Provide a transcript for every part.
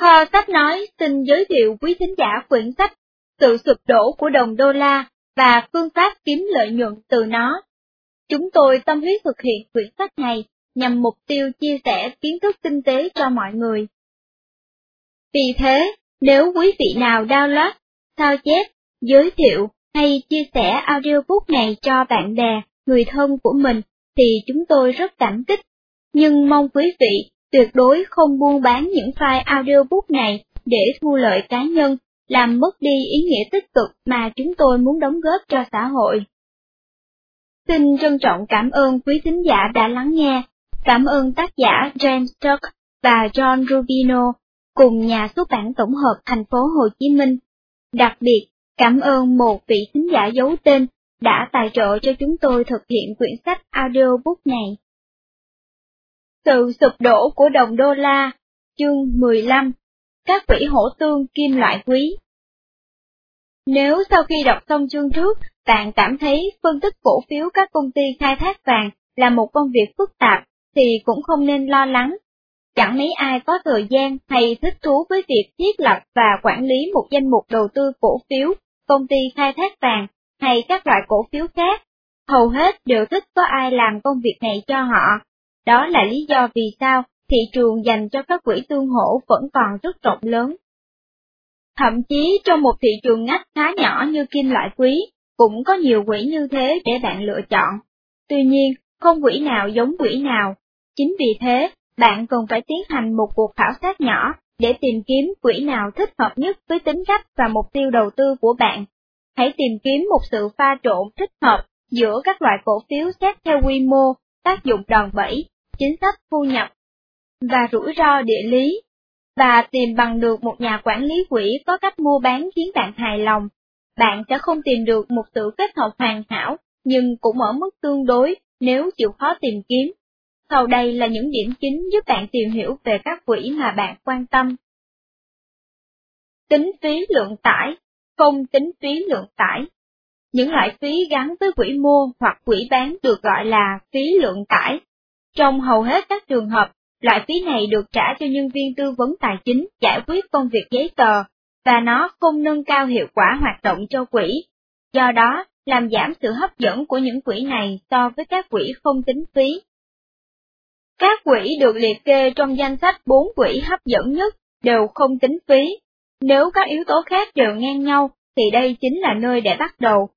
Kho sách nói xin giới thiệu quý thính giả quyển sách Sự sụp đổ của đồng đô la và phương pháp kiếm lợi nhuận từ nó. Chúng tôi tâm huyết thực hiện quyển sách này nhằm mục tiêu chia sẻ kiến thức kinh tế cho mọi người. Vì thế, nếu quý vị nào download, sao chép, giới thiệu hay chia sẻ audiobook này cho bạn bè, người thân của mình thì chúng tôi rất cảm kích. Nhưng mong quý vị tuyệt đối không buôn bán những file audiobook này để thu lợi cá nhân, làm mất đi ý nghĩa tích cực mà chúng tôi muốn đóng góp cho xã hội. Xin trân trọng cảm ơn quý thính giả đã lắng nghe, cảm ơn tác giả James Tuck và John Rubino cùng nhà xuất bản tổng hợp thành phố Hồ Chí Minh. Đặc biệt, cảm ơn một vị thính giả giấu tên đã tài trợ cho chúng tôi thực hiện quyển sách audiobook này. Sự sụp đổ của đồng đô la, chương 15, các quỹ hỗ tương kim loại quý. Nếu sau khi đọc xong chương trước, bạn cảm thấy phân tích cổ phiếu các công ty khai thác vàng là một công việc phức tạp, thì cũng không nên lo lắng. Chẳng mấy ai có thời gian hay thích thú với việc thiết lập và quản lý một danh mục đầu tư cổ phiếu, công ty khai thác vàng hay các loại cổ phiếu khác. Hầu hết đều thích có ai làm công việc này cho họ, đó là lý do vì sao thị trường dành cho các quỹ tương hỗ vẫn còn rất rộng lớn. Thậm chí trong một thị trường ngách khá nhỏ như kim loại quý, cũng có nhiều quỹ như thế để bạn lựa chọn. Tuy nhiên, không quỹ nào giống quỹ nào. Chính vì thế, bạn cần phải tiến hành một cuộc khảo sát nhỏ để tìm kiếm quỹ nào thích hợp nhất với tính cách và mục tiêu đầu tư của bạn. Hãy tìm kiếm một sự pha trộn thích hợp giữa các loại cổ phiếu xét theo quy mô, tác dụng đòn bẩy chính sách thu nhập và rủi ro địa lý, và tìm bằng được một nhà quản lý quỹ có cách mua bán khiến bạn hài lòng. Bạn sẽ không tìm được một sự kết hợp hoàn hảo, nhưng cũng ở mức tương đối nếu chịu khó tìm kiếm. Sau đây là những điểm chính giúp bạn tìm hiểu về các quỹ mà bạn quan tâm. Tính phí lượng tải, không tính phí lượng tải. Những loại phí gắn với quỹ mua hoặc quỹ bán được gọi là phí lượng tải. Trong hầu hết các trường hợp, loại phí này được trả cho nhân viên tư vấn tài chính giải quyết công việc giấy tờ, và nó không nâng cao hiệu quả hoạt động cho quỹ. Do đó, làm giảm sự hấp dẫn của những quỹ này so với các quỹ không tính phí. Các quỹ được liệt kê trong danh sách 4 quỹ hấp dẫn nhất đều không tính phí. Nếu các yếu tố khác đều ngang nhau, thì đây chính là nơi để bắt đầu.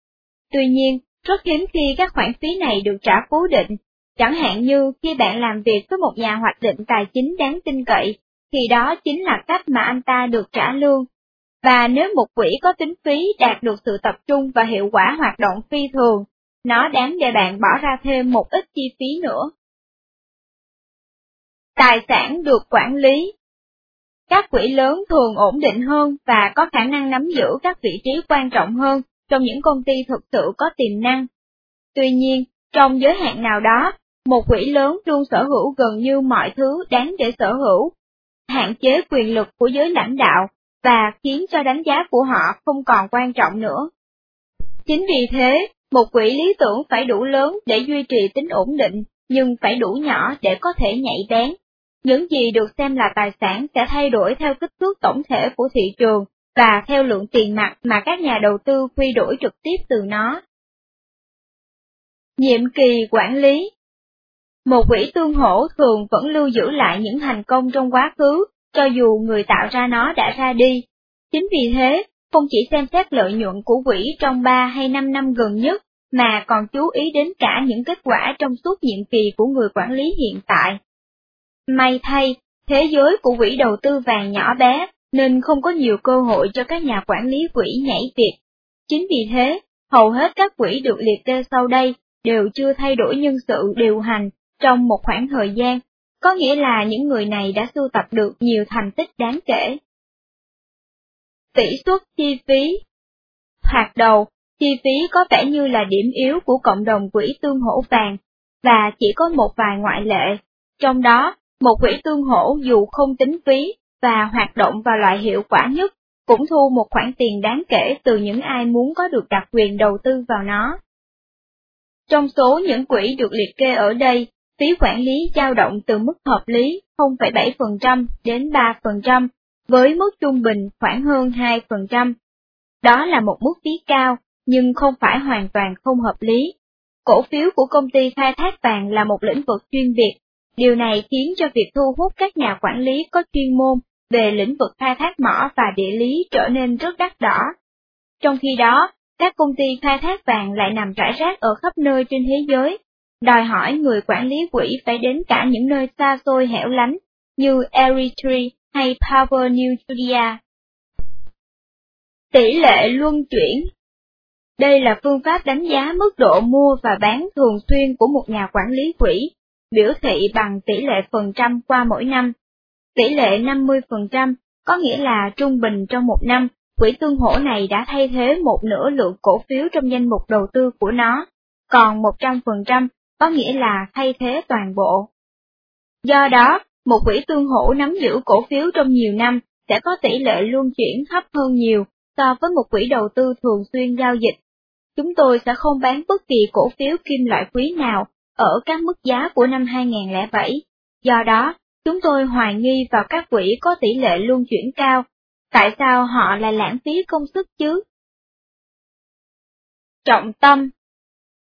Tuy nhiên, rất hiếm khi các khoản phí này được trả cố định Chẳng hạn như khi bạn làm việc với một nhà hoạch định tài chính đáng tin cậy, thì đó chính là cách mà anh ta được trả lương. Và nếu một quỹ có tính phí đạt được sự tập trung và hiệu quả hoạt động phi thường, nó đáng để bạn bỏ ra thêm một ít chi phí nữa. Tài sản được quản lý Các quỹ lớn thường ổn định hơn và có khả năng nắm giữ các vị trí quan trọng hơn trong những công ty thực sự có tiềm năng. Tuy nhiên, trong giới hạn nào đó, một quỹ lớn luôn sở hữu gần như mọi thứ đáng để sở hữu, hạn chế quyền lực của giới lãnh đạo, và khiến cho đánh giá của họ không còn quan trọng nữa. Chính vì thế, một quỹ lý tưởng phải đủ lớn để duy trì tính ổn định, nhưng phải đủ nhỏ để có thể nhảy bén. Những gì được xem là tài sản sẽ thay đổi theo kích thước tổng thể của thị trường và theo lượng tiền mặt mà các nhà đầu tư quy đổi trực tiếp từ nó. Nhiệm kỳ quản lý một quỹ tương hỗ thường vẫn lưu giữ lại những thành công trong quá khứ, cho dù người tạo ra nó đã ra đi. Chính vì thế, không chỉ xem xét lợi nhuận của quỹ trong 3 hay 5 năm gần nhất, mà còn chú ý đến cả những kết quả trong suốt nhiệm kỳ của người quản lý hiện tại. May thay, thế giới của quỹ đầu tư vàng nhỏ bé, nên không có nhiều cơ hội cho các nhà quản lý quỹ nhảy việc. Chính vì thế, hầu hết các quỹ được liệt kê sau đây đều chưa thay đổi nhân sự điều hành trong một khoảng thời gian, có nghĩa là những người này đã sưu tập được nhiều thành tích đáng kể. Tỷ suất chi phí Hoạt đầu, chi phí có vẻ như là điểm yếu của cộng đồng quỹ tương hỗ vàng, và chỉ có một vài ngoại lệ, trong đó, một quỹ tương hỗ dù không tính phí và hoạt động vào loại hiệu quả nhất, cũng thu một khoản tiền đáng kể từ những ai muốn có được đặc quyền đầu tư vào nó. Trong số những quỹ được liệt kê ở đây, phí quản lý dao động từ mức hợp lý 0,7% đến 3%, với mức trung bình khoảng hơn 2%. Đó là một mức phí cao, nhưng không phải hoàn toàn không hợp lý. Cổ phiếu của công ty khai thác vàng là một lĩnh vực chuyên biệt, điều này khiến cho việc thu hút các nhà quản lý có chuyên môn về lĩnh vực khai thác mỏ và địa lý trở nên rất đắt đỏ. Trong khi đó, các công ty khai thác vàng lại nằm rải rác ở khắp nơi trên thế giới, đòi hỏi người quản lý quỹ phải đến cả những nơi xa xôi hẻo lánh như Eritrea hay Papua New Guinea. Tỷ lệ luân chuyển Đây là phương pháp đánh giá mức độ mua và bán thường xuyên của một nhà quản lý quỹ, biểu thị bằng tỷ lệ phần trăm qua mỗi năm. Tỷ lệ 50% có nghĩa là trung bình trong một năm, quỹ tương hỗ này đã thay thế một nửa lượng cổ phiếu trong danh mục đầu tư của nó, còn 100% có nghĩa là thay thế toàn bộ. Do đó, một quỹ tương hỗ nắm giữ cổ phiếu trong nhiều năm sẽ có tỷ lệ luân chuyển thấp hơn nhiều so với một quỹ đầu tư thường xuyên giao dịch. Chúng tôi sẽ không bán bất kỳ cổ phiếu kim loại quý nào ở các mức giá của năm 2007. Do đó, chúng tôi hoài nghi vào các quỹ có tỷ lệ luân chuyển cao. Tại sao họ lại lãng phí công sức chứ? Trọng tâm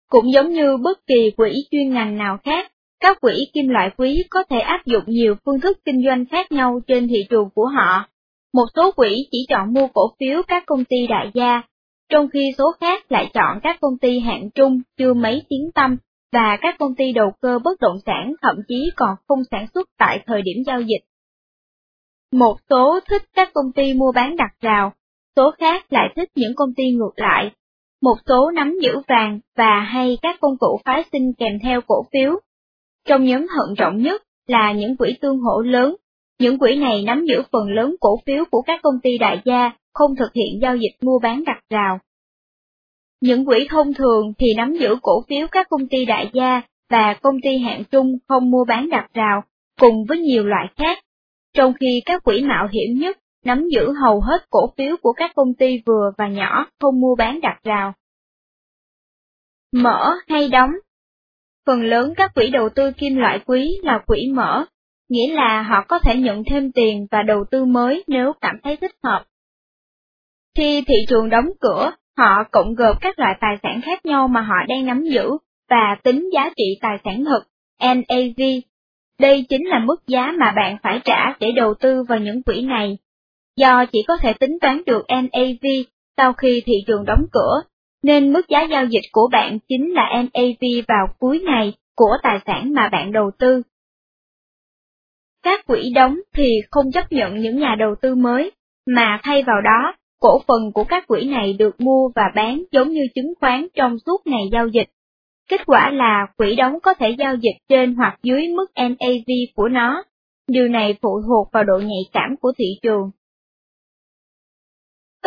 cũng giống như bất kỳ quỹ chuyên ngành nào khác, các quỹ kim loại quý có thể áp dụng nhiều phương thức kinh doanh khác nhau trên thị trường của họ. Một số quỹ chỉ chọn mua cổ phiếu các công ty đại gia, trong khi số khác lại chọn các công ty hạng trung chưa mấy tiếng tâm và các công ty đầu cơ bất động sản thậm chí còn không sản xuất tại thời điểm giao dịch. Một số thích các công ty mua bán đặt rào, số khác lại thích những công ty ngược lại. Một số nắm giữ vàng và hay các công cụ phái sinh kèm theo cổ phiếu. Trong nhóm thận trọng nhất là những quỹ tương hỗ lớn. Những quỹ này nắm giữ phần lớn cổ phiếu của các công ty đại gia, không thực hiện giao dịch mua bán đặt rào. Những quỹ thông thường thì nắm giữ cổ phiếu các công ty đại gia và công ty hạng trung không mua bán đặt rào, cùng với nhiều loại khác, trong khi các quỹ mạo hiểm nhất nắm giữ hầu hết cổ phiếu của các công ty vừa và nhỏ không mua bán đặt rào. Mở hay đóng Phần lớn các quỹ đầu tư kim loại quý là quỹ mở, nghĩa là họ có thể nhận thêm tiền và đầu tư mới nếu cảm thấy thích hợp. Khi thị trường đóng cửa, Họ cộng gộp các loại tài sản khác nhau mà họ đang nắm giữ và tính giá trị tài sản thực, NAV. Đây chính là mức giá mà bạn phải trả để đầu tư vào những quỹ này. Do chỉ có thể tính toán được NAV sau khi thị trường đóng cửa, nên mức giá giao dịch của bạn chính là NAV vào cuối ngày của tài sản mà bạn đầu tư. Các quỹ đóng thì không chấp nhận những nhà đầu tư mới, mà thay vào đó Cổ phần của các quỹ này được mua và bán giống như chứng khoán trong suốt ngày giao dịch. Kết quả là quỹ đóng có thể giao dịch trên hoặc dưới mức NAV của nó, điều này phụ thuộc vào độ nhạy cảm của thị trường.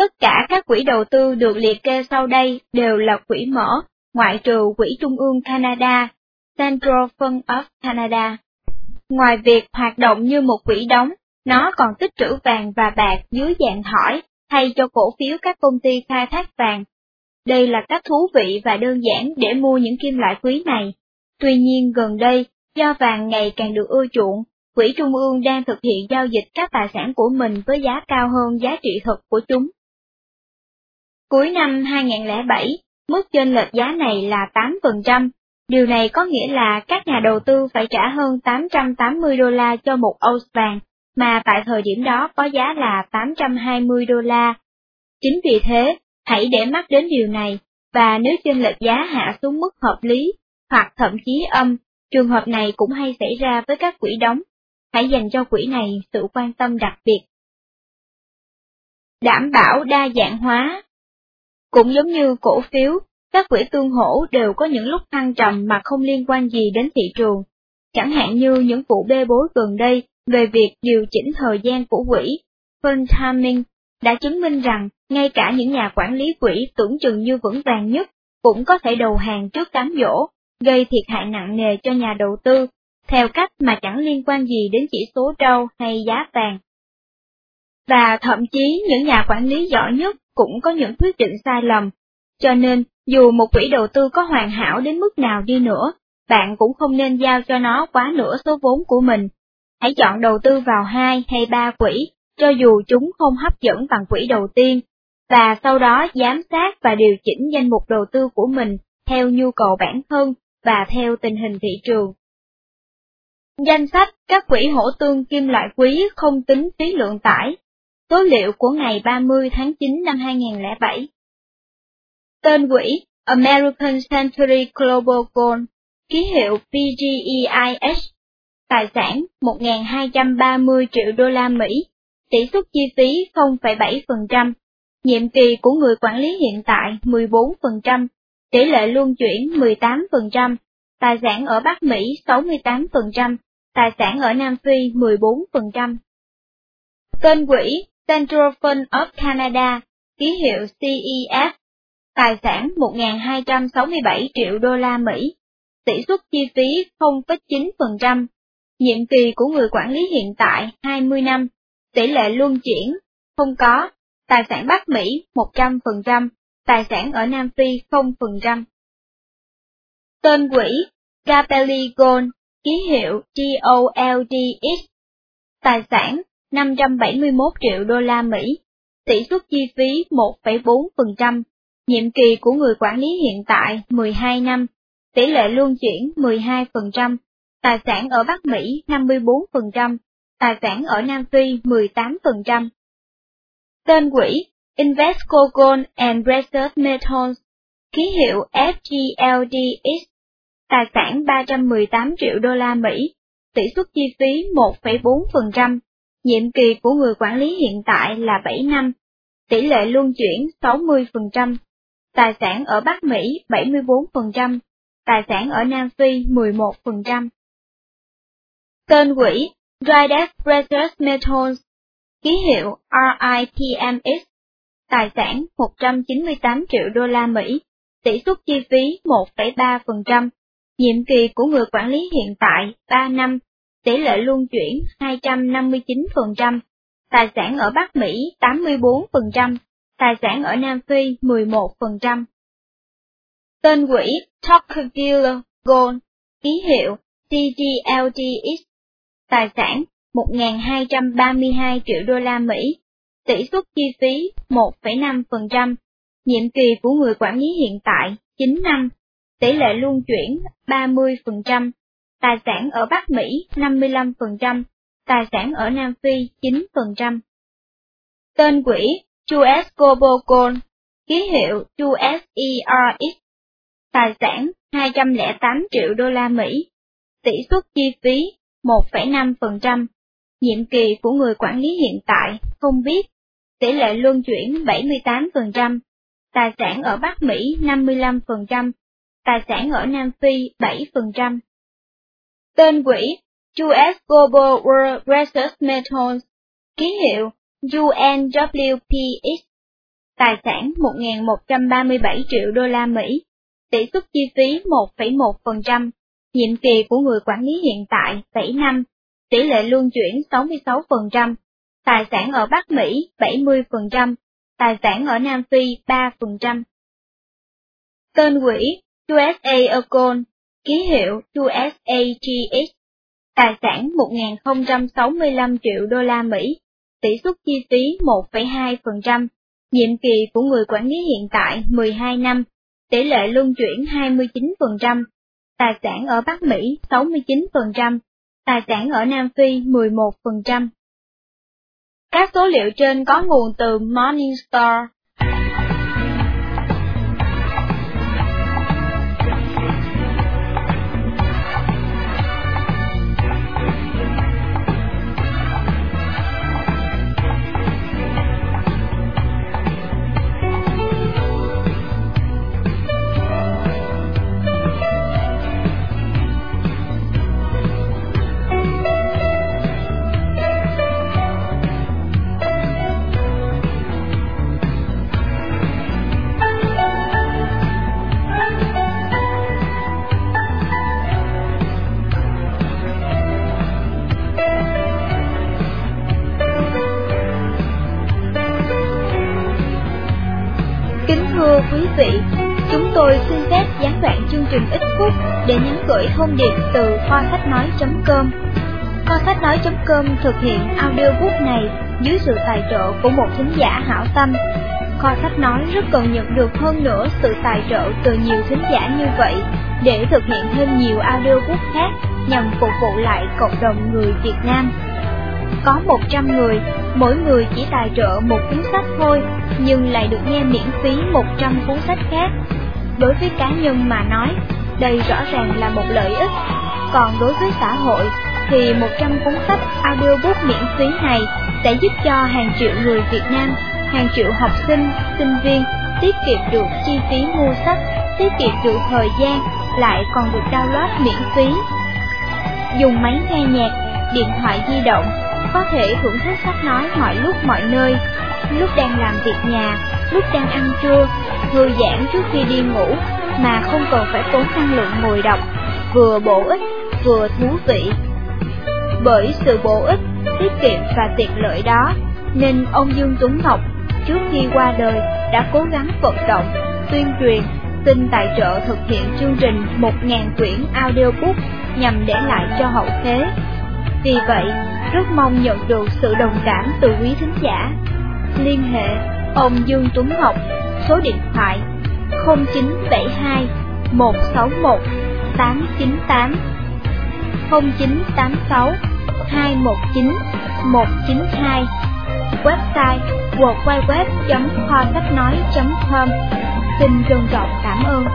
Tất cả các quỹ đầu tư được liệt kê sau đây đều là quỹ mở, ngoại trừ Quỹ Trung ương Canada, Central Fund of Canada. Ngoài việc hoạt động như một quỹ đóng, nó còn tích trữ vàng và bạc dưới dạng thỏi thay cho cổ phiếu các công ty khai thác vàng. Đây là cách thú vị và đơn giản để mua những kim loại quý này. Tuy nhiên gần đây, do vàng ngày càng được ưa chuộng, Quỹ Trung ương đang thực hiện giao dịch các tài sản của mình với giá cao hơn giá trị thực của chúng. Cuối năm 2007, mức chênh lệch giá này là 8%, điều này có nghĩa là các nhà đầu tư phải trả hơn 880 đô la cho một ounce vàng mà tại thời điểm đó có giá là 820 đô la. Chính vì thế, hãy để mắt đến điều này, và nếu chênh lệch giá hạ xuống mức hợp lý, hoặc thậm chí âm, trường hợp này cũng hay xảy ra với các quỹ đóng. Hãy dành cho quỹ này sự quan tâm đặc biệt. Đảm bảo đa dạng hóa cũng giống như cổ phiếu, các quỹ tương hỗ đều có những lúc thăng trầm mà không liên quan gì đến thị trường. Chẳng hạn như những vụ bê bối gần đây về việc điều chỉnh thời gian của quỹ, Fund Timing đã chứng minh rằng ngay cả những nhà quản lý quỹ tưởng chừng như vững vàng nhất cũng có thể đầu hàng trước cám dỗ, gây thiệt hại nặng nề cho nhà đầu tư, theo cách mà chẳng liên quan gì đến chỉ số trâu hay giá vàng. Và thậm chí những nhà quản lý giỏi nhất cũng có những quyết định sai lầm, cho nên dù một quỹ đầu tư có hoàn hảo đến mức nào đi nữa, bạn cũng không nên giao cho nó quá nửa số vốn của mình Hãy chọn đầu tư vào hai hay ba quỹ, cho dù chúng không hấp dẫn bằng quỹ đầu tiên, và sau đó giám sát và điều chỉnh danh mục đầu tư của mình theo nhu cầu bản thân và theo tình hình thị trường. Danh sách các quỹ hỗ tương kim loại quý không tính phí lượng tải. Số liệu của ngày 30 tháng 9 năm 2007. Tên quỹ American Century Global Gold, ký hiệu PGEIS, tài sản 1.230 triệu đô la Mỹ, tỷ suất chi phí 0,7%, nhiệm kỳ của người quản lý hiện tại 14%, tỷ lệ luân chuyển 18%, tài sản ở Bắc Mỹ 68%, tài sản ở Nam Phi 14%. Tên quỹ Central Fund of Canada, ký hiệu CEF, tài sản 1.267 triệu đô la Mỹ, tỷ suất chi phí 0,9%, nhiệm kỳ của người quản lý hiện tại 20 năm, tỷ lệ luân chuyển, không có, tài sản Bắc Mỹ 100%, tài sản ở Nam Phi 0%. Tên quỹ Capelli Gold, ký hiệu GOLDX, tài sản 571 triệu đô la Mỹ, tỷ suất chi phí 1,4%, nhiệm kỳ của người quản lý hiện tại 12 năm, tỷ lệ luân chuyển 12%, tài sản ở Bắc Mỹ 54%, tài sản ở Nam Phi 18%. Tên quỹ Invesco Gold and Precious Metals, ký hiệu FGLDX, tài sản 318 triệu đô la Mỹ, tỷ suất chi phí 1,4%, nhiệm kỳ của người quản lý hiện tại là 7 năm, tỷ lệ luân chuyển 60%, tài sản ở Bắc Mỹ 74%, tài sản ở Nam Phi 11%. Tên quỹ Rydex Precious Metals, ký hiệu RITMX, tài sản 198 triệu đô la Mỹ, tỷ suất chi phí 1,3%, nhiệm kỳ của người quản lý hiện tại 3 năm, tỷ lệ luân chuyển 259%, tài sản ở Bắc Mỹ 84%, tài sản ở Nam Phi 11%. Tên quỹ Tocqueville Gold, ký hiệu TGLTX, tài sản 1.232 triệu đô la Mỹ, tỷ suất chi phí 1,5%, nhiệm kỳ của người quản lý hiện tại 9 năm, tỷ lệ luân chuyển 30%, tài sản ở Bắc Mỹ 55%, tài sản ở Nam Phi 9%. Tên quỹ US Global Gold, ký hiệu USERX, tài sản 208 triệu đô la Mỹ, tỷ suất chi phí 1,5%, nhiệm kỳ của người quản lý hiện tại không biết, tỷ lệ luân chuyển 78%, tài sản ở Bắc Mỹ 55%, tài sản ở Nam Phi 7%. Tên quỹ US Global World Research Metals, ký hiệu UNWPX, tài sản 1.137 triệu đô la Mỹ, tỷ suất chi phí 1,1%, nhiệm kỳ của người quản lý hiện tại 7 năm, tỷ lệ luân chuyển 66%, tài sản ở Bắc Mỹ 70%, tài sản ở Nam Phi 3%. Tên quỹ USA Econ, ký hiệu USAGX, tài sản 1.065 triệu đô la Mỹ, tỷ suất chi phí 1,2%, nhiệm kỳ của người quản lý hiện tại 12 năm, tỷ lệ luân chuyển 29%, tài sản ở Bắc Mỹ 69%, tài sản ở Nam Phi 11%. Các số liệu trên có nguồn từ Morningstar. Chúng tôi xin phép giáng bạn chương trình ít phút để nhắn gửi thông điệp từ kho sách nói.com. Kho sách nói.com thực hiện audiobook này dưới sự tài trợ của một thính giả hảo tâm. Kho sách nói rất cần nhận được hơn nữa sự tài trợ từ nhiều thính giả như vậy để thực hiện thêm nhiều audiobook khác nhằm phục vụ lại cộng đồng người Việt Nam. Có 100 người, mỗi người chỉ tài trợ một cuốn sách thôi, nhưng lại được nghe miễn phí 100 cuốn sách khác. Đối với cá nhân mà nói, đây rõ ràng là một lợi ích, còn đối với xã hội thì 100 cuốn sách audiobook miễn phí này sẽ giúp cho hàng triệu người Việt Nam, hàng triệu học sinh, sinh viên tiết kiệm được chi phí mua sách, tiết kiệm được thời gian, lại còn được download miễn phí. Dùng máy nghe nhạc, điện thoại di động, có thể thưởng thức sách nói mọi lúc mọi nơi, lúc đang làm việc nhà, lúc đang ăn trưa, thư giãn trước khi đi ngủ, mà không cần phải tốn năng lượng ngồi đọc, vừa bổ ích, vừa thú vị. Bởi sự bổ ích, tiết kiệm và tiện lợi đó, nên ông Dương Tuấn Ngọc trước khi qua đời đã cố gắng vận động, tuyên truyền, xin tài trợ thực hiện chương trình 1.000 quyển audiobook nhằm để lại cho hậu thế. Vì vậy, rất mong nhận được sự đồng cảm từ quý thính giả. Liên hệ ông Dương Tuấn Ngọc, số điện thoại 0972 161 898 0986 219 192 Website www.kho sách nói.com Xin trân trọng cảm ơn.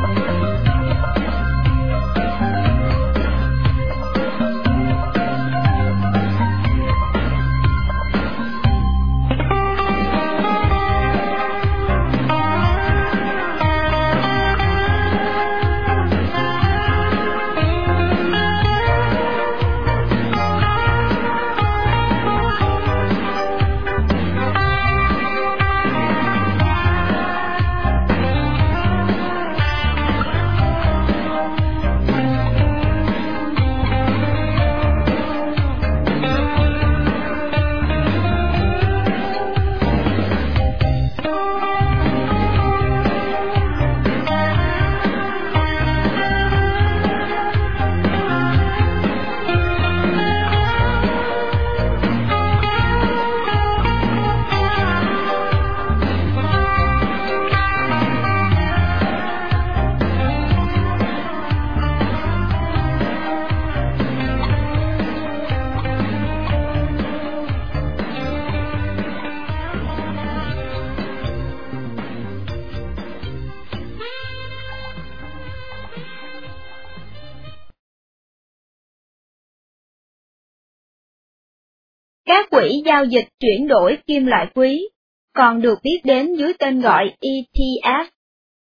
Các quỹ giao dịch chuyển đổi kim loại quý, còn được biết đến dưới tên gọi ETF.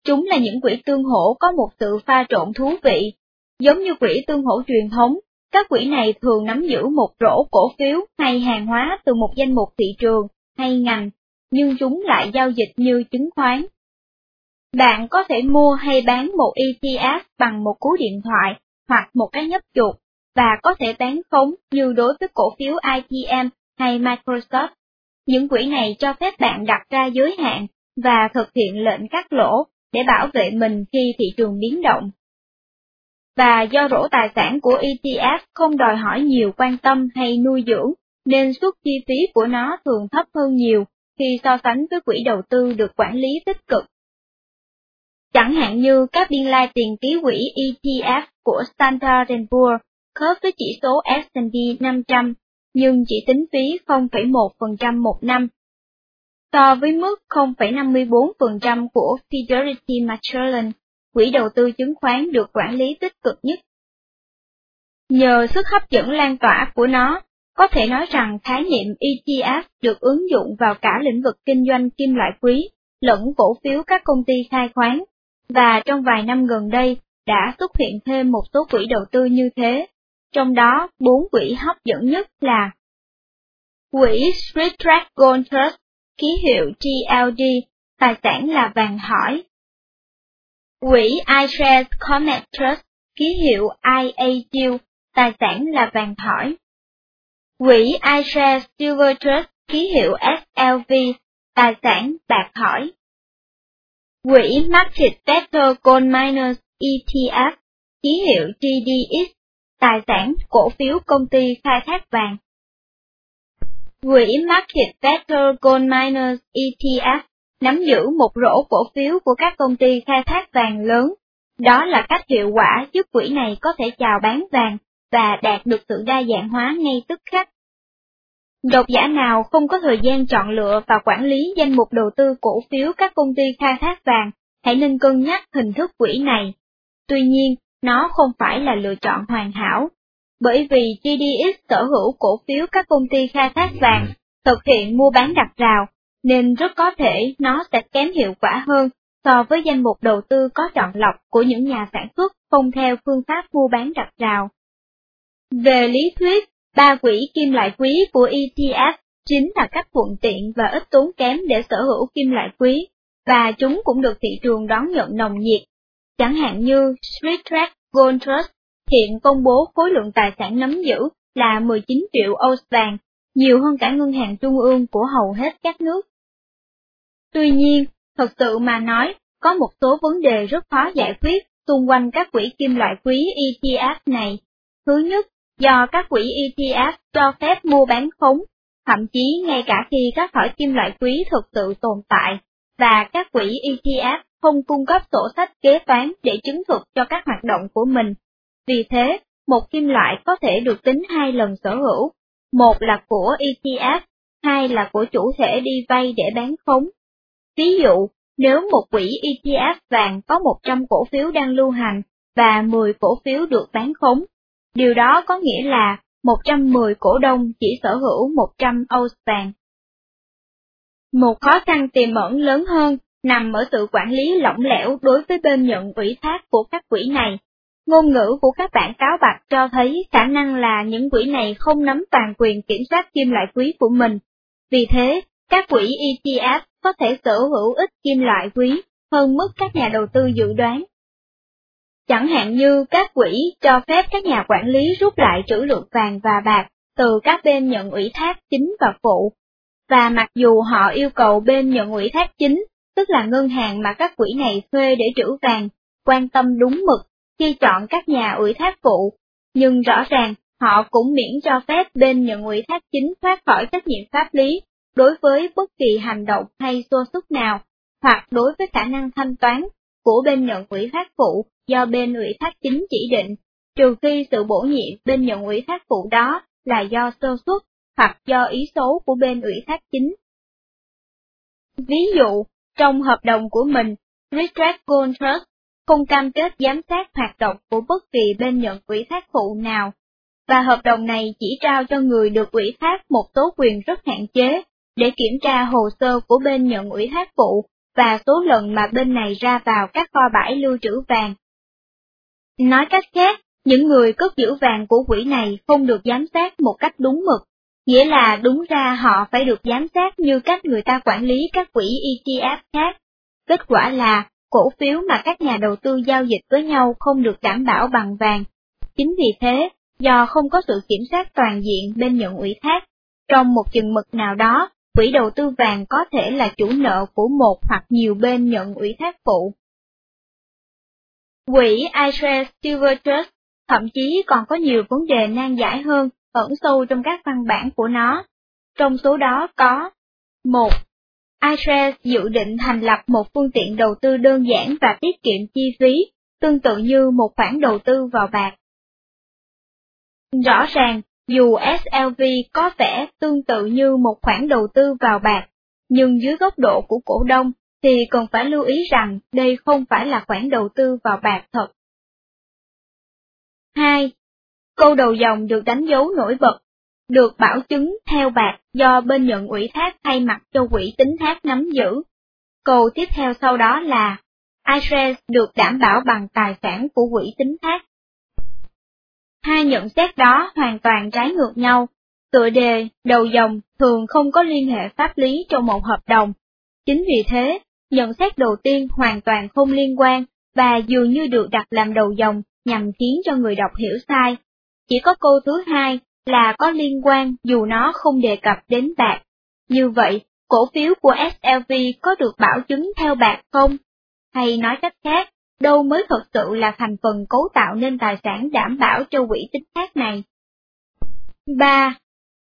Chúng là những quỹ tương hỗ có một sự pha trộn thú vị. Giống như quỹ tương hỗ truyền thống, các quỹ này thường nắm giữ một rổ cổ phiếu hay hàng hóa từ một danh mục thị trường hay ngành, nhưng chúng lại giao dịch như chứng khoán. Bạn có thể mua hay bán một ETF bằng một cú điện thoại hoặc một cái nhấp chuột và có thể bán khống như đối với cổ phiếu IBM hay Microsoft. Những quỹ này cho phép bạn đặt ra giới hạn và thực hiện lệnh cắt lỗ để bảo vệ mình khi thị trường biến động. Và do rổ tài sản của ETF không đòi hỏi nhiều quan tâm hay nuôi dưỡng, nên suất chi phí của nó thường thấp hơn nhiều khi so sánh với quỹ đầu tư được quản lý tích cực. Chẳng hạn như các biên lai tiền ký quỹ ETF của Standard Poor's khớp với chỉ số S&P 500, nhưng chỉ tính phí 0,1% một năm, so với mức 0,54% của Fidelity Magellan, quỹ đầu tư chứng khoán được quản lý tích cực nhất. Nhờ sức hấp dẫn lan tỏa của nó, có thể nói rằng khái niệm ETF được ứng dụng vào cả lĩnh vực kinh doanh kim loại quý, lẫn cổ phiếu các công ty khai khoáng, và trong vài năm gần đây đã xuất hiện thêm một số quỹ đầu tư như thế trong đó bốn quỹ hấp dẫn nhất là Quỹ Street Dragon Trust, ký hiệu GLD, tài sản là vàng hỏi. Quỹ iShares Comet Trust, ký hiệu IAQ, tài sản là vàng thỏi. Quỹ iShares Silver Trust, ký hiệu SLV, tài sản bạc thỏi. Quỹ Market Better Gold Miners ETF, ký hiệu GDX, tài sản, cổ phiếu công ty khai thác vàng. Quỹ Market Better Gold Miners ETF nắm giữ một rổ cổ phiếu của các công ty khai thác vàng lớn. Đó là cách hiệu quả giúp quỹ này có thể chào bán vàng và đạt được sự đa dạng hóa ngay tức khắc. Độc giả nào không có thời gian chọn lựa và quản lý danh mục đầu tư cổ phiếu các công ty khai thác vàng, hãy nên cân nhắc hình thức quỹ này. Tuy nhiên, nó không phải là lựa chọn hoàn hảo, bởi vì GDX sở hữu cổ phiếu các công ty khai thác vàng, thực hiện mua bán đặt rào, nên rất có thể nó sẽ kém hiệu quả hơn so với danh mục đầu tư có chọn lọc của những nhà sản xuất không theo phương pháp mua bán đặt rào. Về lý thuyết, ba quỹ kim loại quý của ETF chính là cách thuận tiện và ít tốn kém để sở hữu kim loại quý, và chúng cũng được thị trường đón nhận nồng nhiệt. Chẳng hạn như Street Track Gold Trust hiện công bố khối lượng tài sản nắm giữ là 19 triệu ounce vàng, nhiều hơn cả ngân hàng trung ương của hầu hết các nước. Tuy nhiên, thật sự mà nói, có một số vấn đề rất khó giải quyết xung quanh các quỹ kim loại quý ETF này. Thứ nhất, do các quỹ ETF cho phép mua bán khống, thậm chí ngay cả khi các thỏi kim loại quý thực sự tồn tại, và các quỹ ETF không cung cấp sổ sách kế toán để chứng thực cho các hoạt động của mình. Vì thế, một kim loại có thể được tính hai lần sở hữu, một là của ETF, hai là của chủ thể đi vay để bán khống. Ví dụ, nếu một quỹ ETF vàng có 100 cổ phiếu đang lưu hành và 10 cổ phiếu được bán khống, điều đó có nghĩa là 110 cổ đông chỉ sở hữu 100 ounce vàng. Một khó khăn tiềm ẩn lớn hơn nằm ở sự quản lý lỏng lẻo đối với bên nhận ủy thác của các quỹ này. Ngôn ngữ của các bản cáo bạc cho thấy khả năng là những quỹ này không nắm toàn quyền kiểm soát kim loại quý của mình. Vì thế, các quỹ ETF có thể sở hữu ít kim loại quý hơn mức các nhà đầu tư dự đoán. Chẳng hạn như các quỹ cho phép các nhà quản lý rút lại trữ lượng vàng và bạc từ các bên nhận ủy thác chính và phụ. Và mặc dù họ yêu cầu bên nhận ủy thác chính, tức là ngân hàng mà các quỹ này thuê để trữ vàng, quan tâm đúng mực khi chọn các nhà ủy thác phụ, nhưng rõ ràng họ cũng miễn cho phép bên nhận ủy thác chính thoát khỏi trách nhiệm pháp lý đối với bất kỳ hành động hay xô xúc nào, hoặc đối với khả năng thanh toán của bên nhận ủy thác phụ do bên ủy thác chính chỉ định, trừ khi sự bổ nhiệm bên nhận ủy thác phụ đó là do sơ xuất hoặc do ý xấu của bên ủy thác chính. Ví dụ, trong hợp đồng của mình, Richard Goldberg không cam kết giám sát hoạt động của bất kỳ bên nhận ủy thác phụ nào, và hợp đồng này chỉ trao cho người được ủy thác một số quyền rất hạn chế để kiểm tra hồ sơ của bên nhận ủy thác phụ và số lần mà bên này ra vào các kho bãi lưu trữ vàng. Nói cách khác, những người cất giữ vàng của quỹ này không được giám sát một cách đúng mực, nghĩa là đúng ra họ phải được giám sát như cách người ta quản lý các quỹ ETF khác. Kết quả là, cổ phiếu mà các nhà đầu tư giao dịch với nhau không được đảm bảo bằng vàng. Chính vì thế, do không có sự kiểm soát toàn diện bên nhận ủy thác, trong một chừng mực nào đó, quỹ đầu tư vàng có thể là chủ nợ của một hoặc nhiều bên nhận ủy thác phụ. Quỹ iShares Silver Trust thậm chí còn có nhiều vấn đề nan giải hơn ẩn sâu trong các văn bản của nó. Trong số đó có 1. iShares dự định thành lập một phương tiện đầu tư đơn giản và tiết kiệm chi phí, tương tự như một khoản đầu tư vào bạc. Rõ ràng, dù SLV có vẻ tương tự như một khoản đầu tư vào bạc, nhưng dưới góc độ của cổ đông thì cần phải lưu ý rằng đây không phải là khoản đầu tư vào bạc thật. 2. Câu đầu dòng được đánh dấu nổi bật, được bảo chứng theo bạc do bên nhận ủy thác thay mặt cho quỹ tính thác nắm giữ. Câu tiếp theo sau đó là, iShares được đảm bảo bằng tài sản của quỹ tính thác. Hai nhận xét đó hoàn toàn trái ngược nhau. Tựa đề, đầu dòng thường không có liên hệ pháp lý trong một hợp đồng. Chính vì thế, nhận xét đầu tiên hoàn toàn không liên quan và dường như được đặt làm đầu dòng nhằm khiến cho người đọc hiểu sai. Chỉ có câu thứ hai là có liên quan dù nó không đề cập đến bạc. Như vậy, cổ phiếu của SLV có được bảo chứng theo bạc không? Hay nói cách khác, đâu mới thật sự là thành phần cấu tạo nên tài sản đảm bảo cho quỹ tính thác này. 3.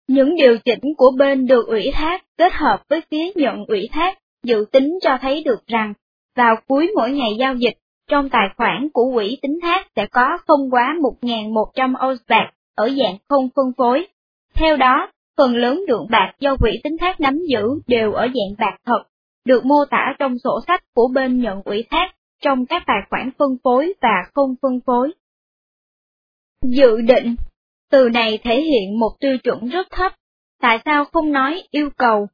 Những điều chỉnh của bên được ủy thác kết hợp với phía nhận ủy thác dự tính cho thấy được rằng, vào cuối mỗi ngày giao dịch, trong tài khoản của quỹ tính thác sẽ có không quá 1.100 ounce bạc ở dạng không phân phối. Theo đó, phần lớn lượng bạc do quỹ tính thác nắm giữ đều ở dạng bạc thật, được mô tả trong sổ sách của bên nhận ủy thác trong các tài khoản phân phối và không phân phối. Dự định Từ này thể hiện một tiêu chuẩn rất thấp, tại sao không nói yêu cầu?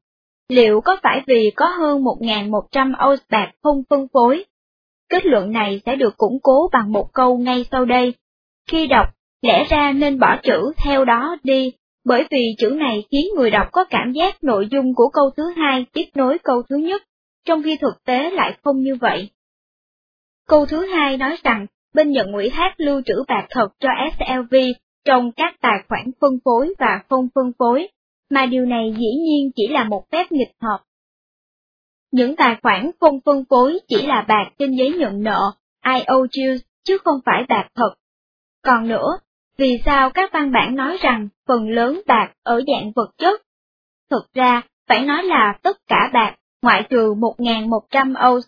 Liệu có phải vì có hơn 1.100 ounce bạc không phân phối? Kết luận này sẽ được củng cố bằng một câu ngay sau đây. Khi đọc, lẽ ra nên bỏ chữ theo đó đi, bởi vì chữ này khiến người đọc có cảm giác nội dung của câu thứ hai tiếp nối câu thứ nhất, trong khi thực tế lại không như vậy. Câu thứ hai nói rằng, bên nhận ủy thác lưu trữ bạc thật cho SLV trong các tài khoản phân phối và không phân phối, mà điều này dĩ nhiên chỉ là một phép nghịch hợp. Những tài khoản không phân phối chỉ là bạc trên giấy nhận nợ, IOUs, chứ không phải bạc thật. Còn nữa, vì sao các văn bản nói rằng phần lớn bạc ở dạng vật chất? Thực ra, phải nói là tất cả bạc, ngoại trừ 1.100 oz.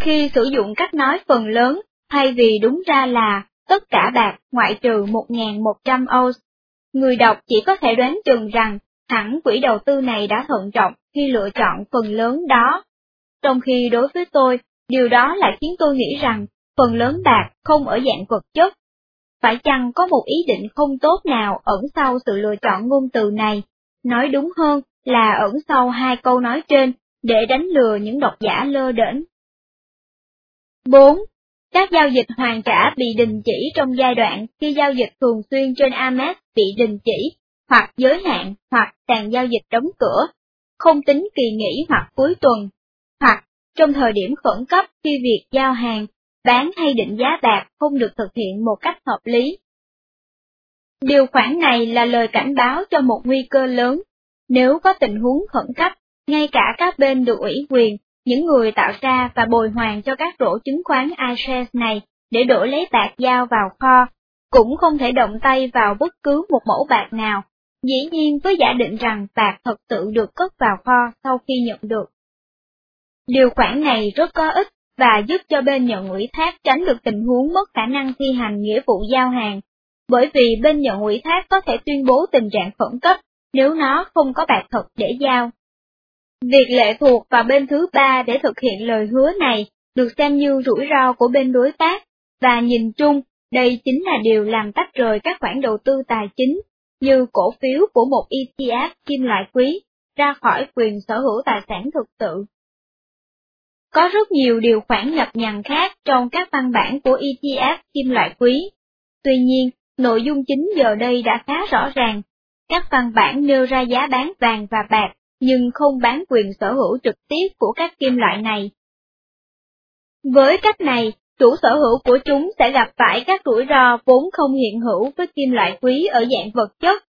Khi sử dụng cách nói phần lớn, thay vì đúng ra là tất cả bạc ngoại trừ 1.100 oz, người đọc chỉ có thể đoán chừng rằng hẳn quỹ đầu tư này đã thận trọng khi lựa chọn phần lớn đó. Trong khi đối với tôi, điều đó lại khiến tôi nghĩ rằng phần lớn bạc không ở dạng vật chất. Phải chăng có một ý định không tốt nào ẩn sau sự lựa chọn ngôn từ này, nói đúng hơn là ẩn sau hai câu nói trên, để đánh lừa những độc giả lơ đễnh. 4. Các giao dịch hoàn trả bị đình chỉ trong giai đoạn khi giao dịch thường xuyên trên Amex bị đình chỉ, hoặc giới hạn, hoặc sàn giao dịch đóng cửa, không tính kỳ nghỉ hoặc cuối tuần, hoặc trong thời điểm khẩn cấp khi việc giao hàng, bán hay định giá bạc không được thực hiện một cách hợp lý. Điều khoản này là lời cảnh báo cho một nguy cơ lớn. Nếu có tình huống khẩn cấp, ngay cả các bên được ủy quyền, những người tạo ra và bồi hoàn cho các rổ chứng khoán iShares này để đổi lấy bạc giao vào kho, cũng không thể động tay vào bất cứ một mẫu bạc nào Dĩ nhiên với giả định rằng bạc thật sự được cất vào kho sau khi nhận được. Điều khoản này rất có ích và giúp cho bên nhận ủy thác tránh được tình huống mất khả năng thi hành nghĩa vụ giao hàng, bởi vì bên nhận ủy thác có thể tuyên bố tình trạng khẩn cấp nếu nó không có bạc thật để giao. Việc lệ thuộc vào bên thứ ba để thực hiện lời hứa này được xem như rủi ro của bên đối tác, và nhìn chung, đây chính là điều làm tách rời các khoản đầu tư tài chính như cổ phiếu của một ETF kim loại quý, ra khỏi quyền sở hữu tài sản thực sự. Có rất nhiều điều khoản nhập nhằn khác trong các văn bản của ETF kim loại quý. Tuy nhiên, nội dung chính giờ đây đã khá rõ ràng. Các văn bản nêu ra giá bán vàng và bạc, nhưng không bán quyền sở hữu trực tiếp của các kim loại này. Với cách này, chủ sở hữu của chúng sẽ gặp phải các rủi ro vốn không hiện hữu với kim loại quý ở dạng vật chất.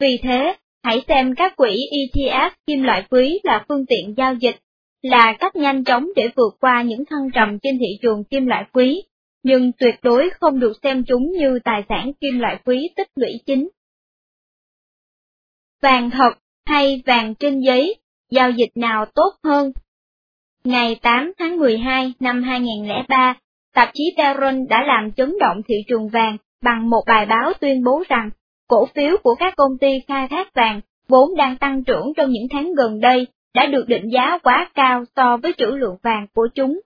Vì thế, hãy xem các quỹ ETF kim loại quý là phương tiện giao dịch, là cách nhanh chóng để vượt qua những thăng trầm trên thị trường kim loại quý, nhưng tuyệt đối không được xem chúng như tài sản kim loại quý tích lũy chính. Vàng thật hay vàng trên giấy, giao dịch nào tốt hơn? Ngày 8 tháng 12 năm 2003, tạp chí Barron đã làm chấn động thị trường vàng bằng một bài báo tuyên bố rằng cổ phiếu của các công ty khai thác vàng vốn đang tăng trưởng trong những tháng gần đây đã được định giá quá cao so với trữ lượng vàng của chúng.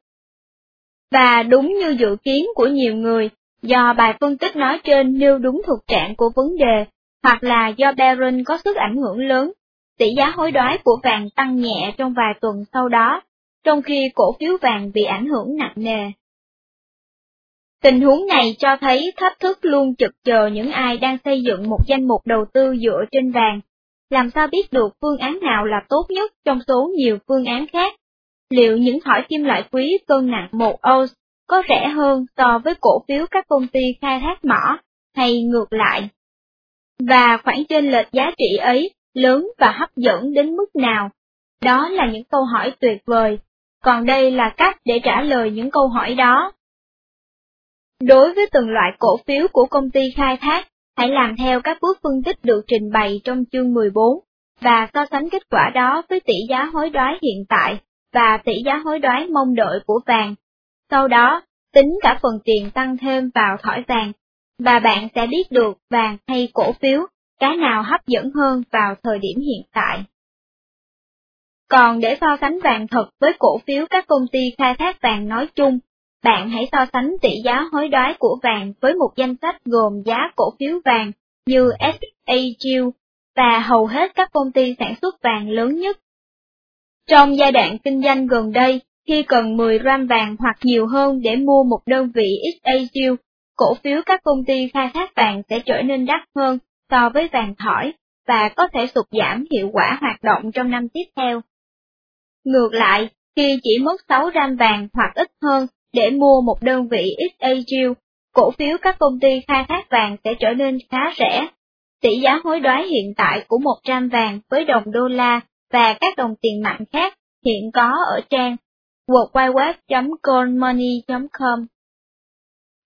Và đúng như dự kiến của nhiều người, do bài phân tích nói trên nêu đúng thực trạng của vấn đề, hoặc là do Barron có sức ảnh hưởng lớn, tỷ giá hối đoái của vàng tăng nhẹ trong vài tuần sau đó, trong khi cổ phiếu vàng bị ảnh hưởng nặng nề. Tình huống này cho thấy thách thức luôn trực chờ những ai đang xây dựng một danh mục đầu tư dựa trên vàng. Làm sao biết được phương án nào là tốt nhất trong số nhiều phương án khác? Liệu những thỏi kim loại quý cân nặng một ounce có rẻ hơn so với cổ phiếu các công ty khai thác mỏ, hay ngược lại? Và khoảng trên lệch giá trị ấy lớn và hấp dẫn đến mức nào? Đó là những câu hỏi tuyệt vời còn đây là cách để trả lời những câu hỏi đó. Đối với từng loại cổ phiếu của công ty khai thác, hãy làm theo các bước phân tích được trình bày trong chương 14 và so sánh kết quả đó với tỷ giá hối đoái hiện tại và tỷ giá hối đoái mong đợi của vàng. Sau đó, tính cả phần tiền tăng thêm vào thỏi vàng, và bạn sẽ biết được vàng hay cổ phiếu, cái nào hấp dẫn hơn vào thời điểm hiện tại. Còn để so sánh vàng thật với cổ phiếu các công ty khai thác vàng nói chung, bạn hãy so sánh tỷ giá hối đoái của vàng với một danh sách gồm giá cổ phiếu vàng như SAQ và hầu hết các công ty sản xuất vàng lớn nhất. Trong giai đoạn kinh doanh gần đây, khi cần 10 gram vàng hoặc nhiều hơn để mua một đơn vị SAQ, cổ phiếu các công ty khai thác vàng sẽ trở nên đắt hơn so với vàng thỏi và có thể sụt giảm hiệu quả hoạt động trong năm tiếp theo. Ngược lại, khi chỉ mất 6 gram vàng hoặc ít hơn để mua một đơn vị XAU, cổ phiếu các công ty khai thác vàng sẽ trở nên khá rẻ. Tỷ giá hối đoái hiện tại của 100 vàng với đồng đô la và các đồng tiền mạnh khác hiện có ở trang worldwideweb.goldmoney.com.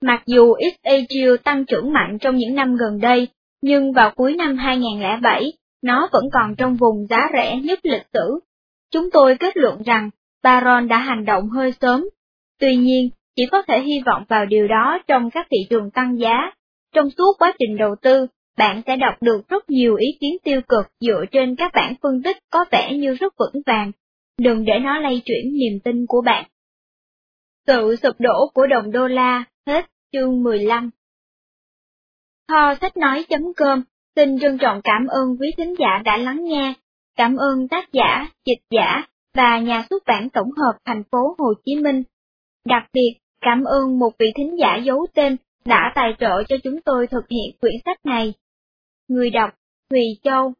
Mặc dù XAU tăng trưởng mạnh trong những năm gần đây, nhưng vào cuối năm 2007, nó vẫn còn trong vùng giá rẻ nhất lịch sử. Chúng tôi kết luận rằng Baron đã hành động hơi sớm. Tuy nhiên, chỉ có thể hy vọng vào điều đó trong các thị trường tăng giá. Trong suốt quá trình đầu tư, bạn sẽ đọc được rất nhiều ý kiến tiêu cực dựa trên các bản phân tích có vẻ như rất vững vàng. Đừng để nó lay chuyển niềm tin của bạn. Sự sụp đổ của đồng đô la, hết chương 15 Kho sách nói.com xin trân trọng cảm ơn quý thính giả đã lắng nghe. Cảm ơn tác giả, dịch giả và nhà xuất bản tổng hợp thành phố Hồ Chí Minh. Đặc biệt, cảm ơn một vị thính giả giấu tên đã tài trợ cho chúng tôi thực hiện quyển sách này. Người đọc, Thùy Châu